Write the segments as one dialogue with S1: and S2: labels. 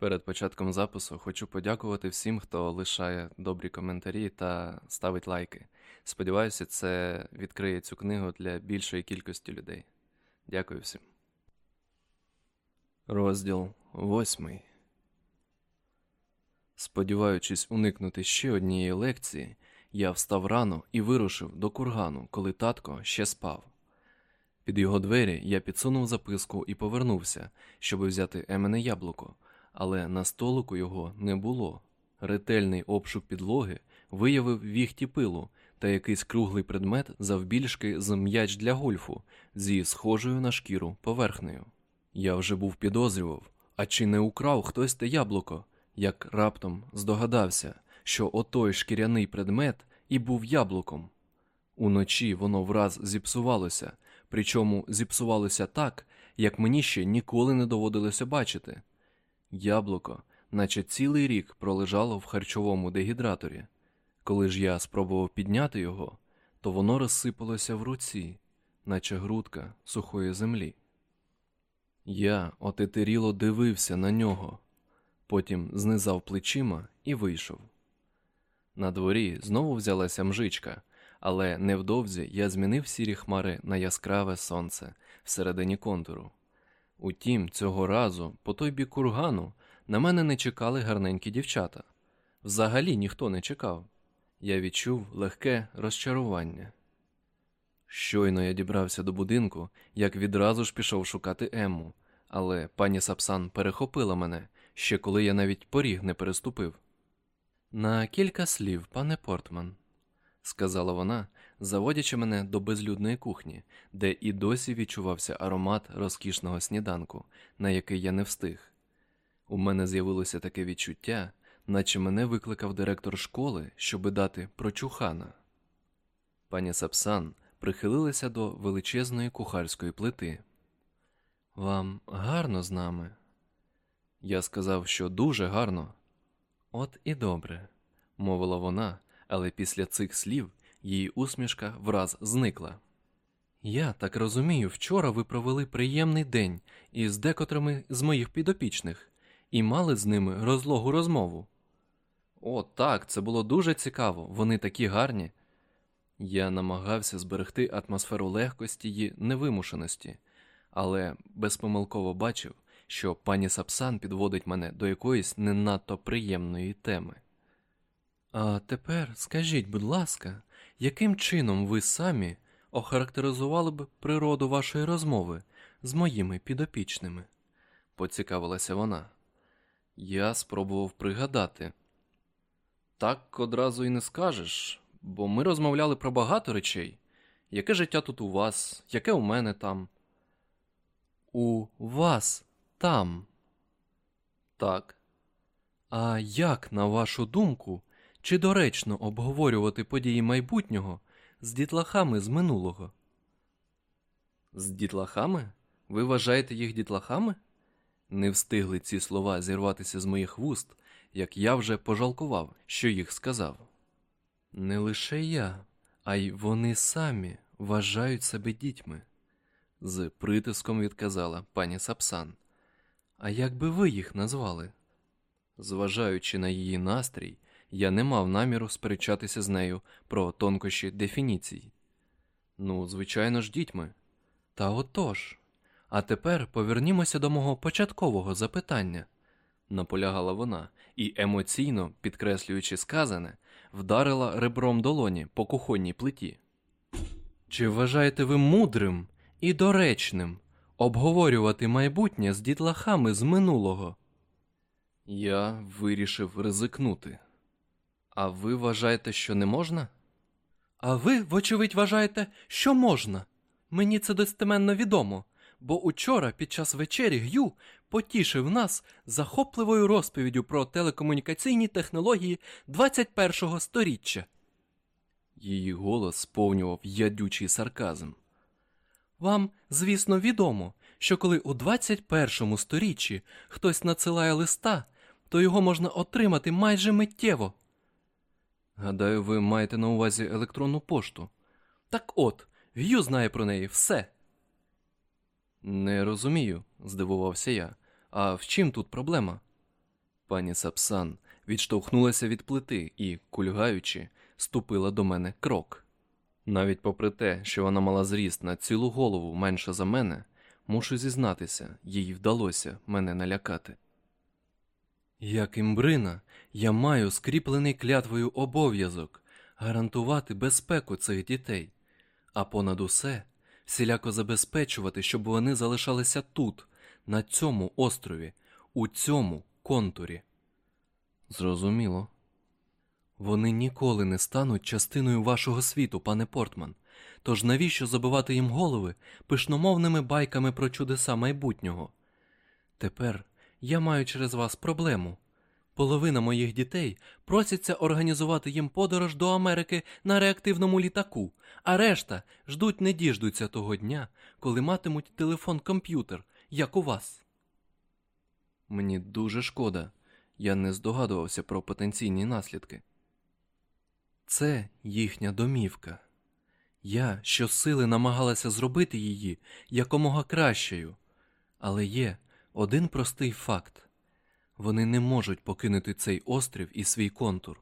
S1: Перед початком запису хочу подякувати всім, хто лишає добрі коментарі та ставить лайки. Сподіваюся, це відкриє цю книгу для більшої кількості людей. Дякую всім. Розділ восьмий. Сподіваючись уникнути ще однієї лекції, я встав рано і вирушив до кургану, коли татко ще спав. Під його двері я підсунув записку і повернувся, щоб взяти емене яблуко, але на столику його не було. Ретельний обшук підлоги виявив віхті пилу та якийсь круглий предмет завбільшки з м'яч для гольфу зі схожою на шкіру поверхнею. Я вже був підозрював, а чи не украв хтось те яблуко, як раптом здогадався, що отой шкіряний предмет і був яблуком. Уночі воно враз зіпсувалося, причому зіпсувалося так, як мені ще ніколи не доводилося бачити. Яблуко, наче цілий рік пролежало в харчовому дегідраторі. Коли ж я спробував підняти його, то воно розсипалося в руці, наче грудка сухої землі. Я отетеріло дивився на нього, потім знизав плечима і вийшов. На дворі знову взялася мжичка, але невдовзі я змінив сірі хмари на яскраве сонце всередині контуру. Утім, цього разу, по той бік кургану, на мене не чекали гарненькі дівчата. Взагалі ніхто не чекав. Я відчув легке розчарування. Щойно я дібрався до будинку, як відразу ж пішов шукати Емму, але пані Сапсан перехопила мене, ще коли я навіть поріг не переступив. На кілька слів, пане Портман, сказала вона, заводячи мене до безлюдної кухні, де і досі відчувався аромат розкішного сніданку, на який я не встиг. У мене з'явилося таке відчуття, наче мене викликав директор школи, щоби дати прочухана. Пані Сапсан прихилилася до величезної кухарської плити. Вам гарно з нами? Я сказав, що дуже гарно. От і добре, мовила вона, але після цих слів її усмішка враз зникла. Я так розумію, вчора ви провели приємний день із декотрими з моїх підопічних і мали з ними розлогу розмову. О, так, це було дуже цікаво, вони такі гарні. Я намагався зберегти атмосферу легкості й невимушеності, але безпомилково бачив, що пані Сапсан підводить мене до якоїсь не надто приємної теми. А тепер скажіть, будь ласка, яким чином ви самі охарактеризували б природу вашої розмови з моїми підопічними? поцікавилася вона. Я спробував пригадати. Так одразу і не скажеш, бо ми розмовляли про багато речей. Яке життя тут у вас, яке у мене там? У вас там. Так. А як, на вашу думку, чи доречно обговорювати події майбутнього з дітлахами з минулого? З дітлахами? Ви вважаєте їх дітлахами? Не встигли ці слова зірватися з моїх вуст, як я вже пожалкував, що їх сказав. Не лише я, а й вони самі вважають себе дітьми, з притиском відказала пані Сапсан. А як би ви їх назвали? Зважаючи на її настрій, я не мав наміру сперечатися з нею про тонкощі дефініцій. Ну, звичайно ж, дітьми. Та отож. А тепер повернімося до мого початкового запитання, наполягала вона і, емоційно підкреслюючи сказане, вдарила ребром долоні по кухонній плиті. Чи вважаєте ви мудрим і доречним обговорювати майбутнє з дітлахами з минулого? Я вирішив ризикнути. А ви вважаєте, що не можна? А ви, вочевидь, вважаєте, що можна. Мені це достеменно відомо, бо учора під час вечері Г'ю потішив нас захопливою розповіддю про телекомунікаційні технології 21-го сторіччя. Її голос сповнював ядючий сарказм. Вам, звісно, відомо, що коли у 21 сторіччі хтось надсилає листа, то його можна отримати майже миттєво. Гадаю, ви маєте на увазі електронну пошту. Так от, Г'ю знає про неї все. Не розумію, здивувався я. А в чим тут проблема? Пані Сапсан відштовхнулася від плити і, кульгаючи, ступила до мене крок. Навіть попри те, що вона мала зріст на цілу голову менше за мене, мушу зізнатися, їй вдалося мене налякати. Як імбрина, я маю скріплений клятвою обов'язок гарантувати безпеку цих дітей, а понад усе всіляко забезпечувати, щоб вони залишалися тут, на цьому острові, у цьому контурі. Зрозуміло. Вони ніколи не стануть частиною вашого світу, пане Портман. Тож навіщо забивати їм голови пишномовними байками про чудеса майбутнього? Тепер я маю через вас проблему. Половина моїх дітей просяться організувати їм подорож до Америки на реактивному літаку, а решта ждуть не діждуться того дня, коли матимуть телефон-комп'ютер, як у вас. Мені дуже шкода. Я не здогадувався про потенційні наслідки. Це їхня домівка. Я щосили намагалася зробити її якомога кращою, але є один простий факт вони не можуть покинути цей острів і свій контур,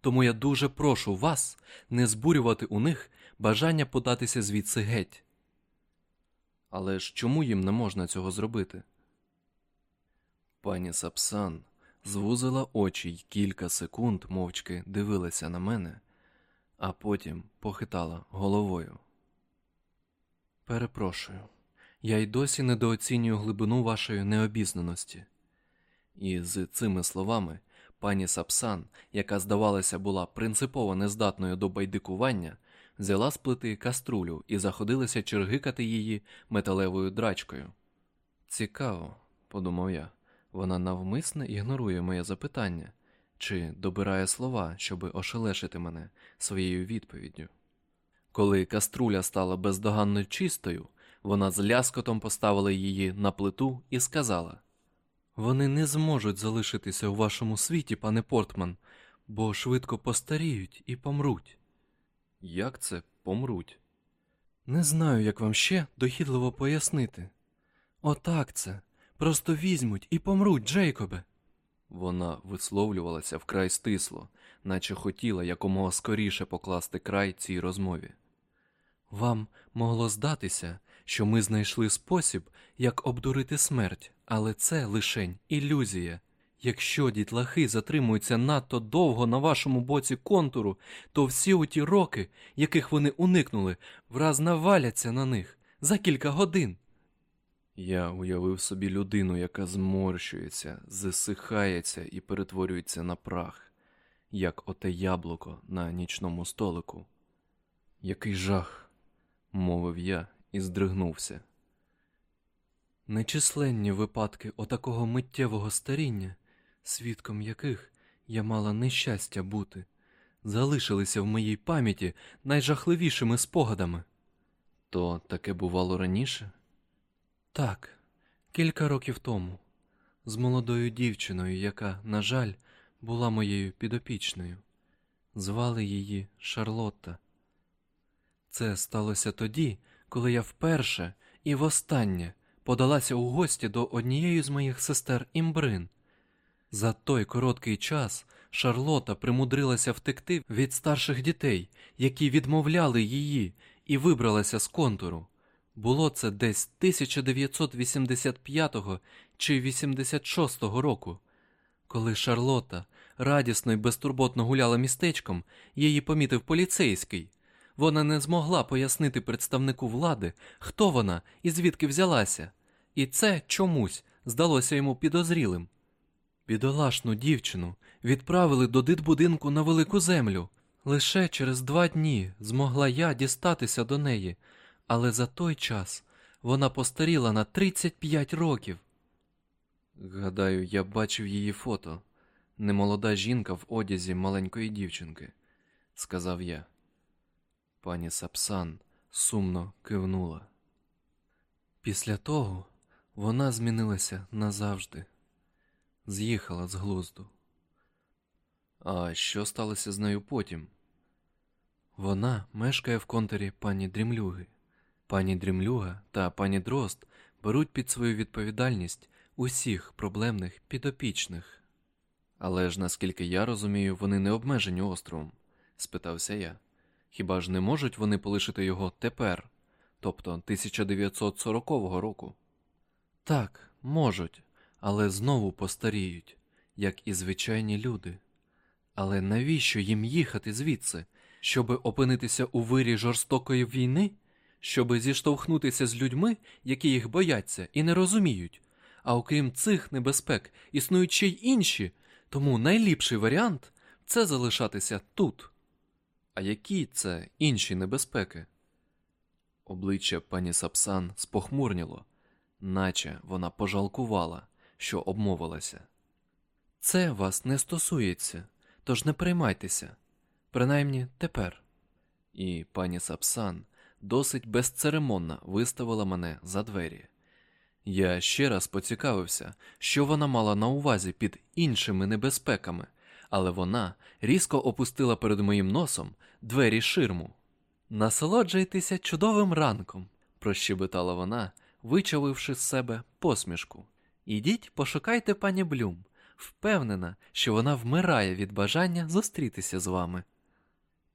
S1: тому я дуже прошу вас не збурювати у них бажання податися звідси геть. Але ж чому їм не можна цього зробити? Пані Сапсан звузила очі й кілька секунд мовчки дивилася на мене, а потім похитала головою. Перепрошую, я й досі недооцінюю глибину вашої необізнаності. І з цими словами пані Сапсан, яка, здавалося, була принципово нездатною до байдикування, взяла з плити каструлю і заходилася чергикати її металевою драчкою. Цікаво, подумав я, вона навмисне ігнорує моє запитання чи добирає слова, щоби ошелешити мене своєю відповіддю. Коли каструля стала бездоганно чистою, вона з ляскотом поставила її на плиту і сказала. Вони не зможуть залишитися у вашому світі, пане Портман, бо швидко постаріють і помруть. Як це помруть? Не знаю, як вам ще дохідливо пояснити. Отак це. Просто візьмуть і помруть, Джейкобе. Вона висловлювалася вкрай стисло, наче хотіла якомога скоріше покласти край цій розмові. Вам могло здатися, що ми знайшли спосіб, як обдурити смерть, але це лишень ілюзія. Якщо дітлахи затримуються надто довго на вашому боці контуру, то всі оті роки, яких вони уникнули, враз наваляться на них за кілька годин. Я уявив собі людину, яка зморщується, засихається і перетворюється на прах, як оте яблуко на нічному столику. Який жах, мовив я і здригнувся. Нечисленні випадки отакого миттєвого старіння, свідком яких я мала нещастя бути, залишилися в моїй пам'яті найжахливішими спогадами. То таке бувало раніше? Так, кілька років тому, з молодою дівчиною, яка, на жаль, була моєю підопічною. Звали її Шарлотта. Це сталося тоді, коли я вперше і востаннє подалася у гості до однієї з моїх сестер Імбрин. За той короткий час Шарлота примудрилася втекти від старших дітей, які відмовляли її, і вибралася з контуру. Було це десь 1985 чи 86 року. Коли Шарлота радісно й безтурботно гуляла містечком, її помітив поліцейський. Вона не змогла пояснити представнику влади, хто вона і звідки взялася, і це чомусь здалося йому підозрілим. Бідолашну дівчину відправили до дитбудинку на велику землю. Лише через два дні змогла я дістатися до неї, але за той час вона постаріла на 35 років. Гадаю, я бачив її фото. Немолода жінка в одязі маленької дівчинки, сказав я. Пані Сапсан сумно кивнула. Після того вона змінилася назавжди, з'їхала з глузду. А що сталося з нею потім? Вона мешкає в контурі пані Дрімлюги. Пані Дрімлюга та пані Дрозд беруть під свою відповідальність усіх проблемних підопічних. Але ж, наскільки я розумію, вони не обмежені островом, спитався я. Хіба ж не можуть вони полишити його тепер, тобто 1940 року? Так, можуть, але знову постаріють, як і звичайні люди. Але навіщо їм їхати звідси, щоби опинитися у вирі жорстокої війни, щоби зіштовхнутися з людьми, які їх бояться і не розуміють? А окрім цих небезпек, існують ще й інші, тому найліпший варіант це залишатися тут. А які це інші небезпеки? Обличчя пані Сапсан спохмурніло, наче вона пожалкувала, що обмовилася. Це вас не стосується, тож не приймайтеся, принаймні тепер. І пані Сапсан досить безцеремонно виставила мене за двері. Я ще раз поцікавився, що вона мала на увазі під іншими небезпеками, але вона різко опустила перед моїм носом двері ширму. Насолоджуйтеся чудовим ранком, прощебетала вона, вичавивши з себе посмішку. Ідіть, пошукайте пані Блюм. Впевнена, що вона вмирає від бажання зустрітися з вами.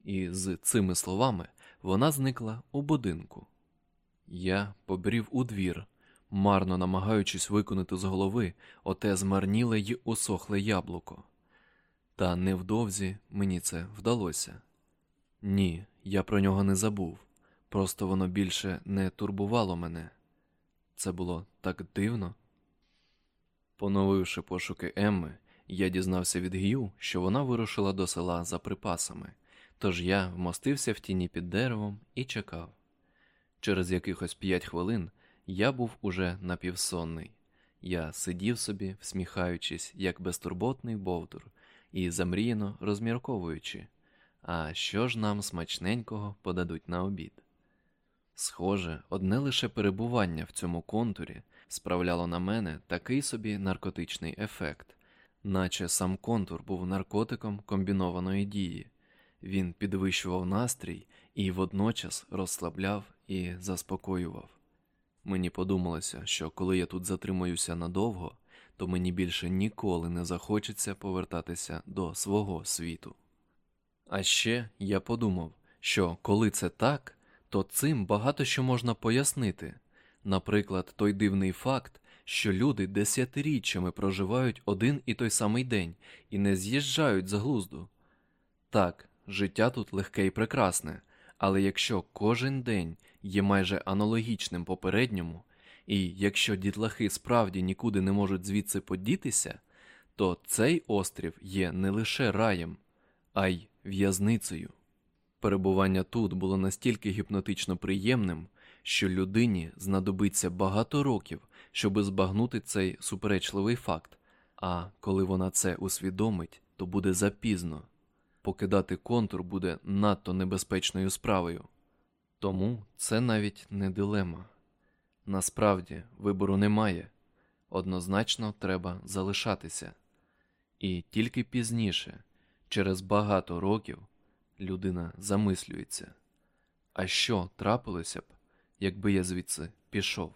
S1: І з цими словами вона зникла у будинку. Я побрів у двір, марно намагаючись виконати з голови оте змарніле й усохле яблуко. Та невдовзі мені це вдалося. Ні, я про нього не забув, просто воно більше не турбувало мене. Це було так дивно. Поновивши пошуки Емми, я дізнався від Г'ю, що вона вирушила до села за припасами, тож я вмостився в тіні під деревом і чекав. Через якихось п'ять хвилин я був уже напівсонний. Я сидів собі, всміхаючись, як безтурботний бовдур, і замріяно розмірковуючи, а що ж нам смачненького подадуть на обід. Схоже, одне лише перебування в цьому контурі справляло на мене такий собі наркотичний ефект, наче сам контур був наркотиком комбінованої дії, він підвищував настрій і водночас розслабляв і заспокоював. Мені подумалося, що коли я тут затримуюся надовго, то мені більше ніколи не захочеться повертатися до свого світу. А ще я подумав, що коли це так, то цим багато що можна пояснити. Наприклад, той дивний факт, що люди десятиріччями проживають один і той самий день і не з'їжджають з глузду. Так, життя тут легке і прекрасне, але якщо кожен день є майже аналогічним попередньому, і якщо дітлахи справді нікуди не можуть звідси подітися, то цей острів є не лише раєм, а й в'язницею. Перебування тут було настільки гіпнотично приємним, що людині знадобиться багато років, щоби збагнути цей суперечливий факт, а коли вона це усвідомить, то буде запізно. Покидати контур буде надто небезпечною справою. Тому це навіть не дилема. Насправді вибору немає, однозначно треба залишатися. І тільки пізніше, через багато років, людина замислюється, а що трапилося б, якби я звідси пішов?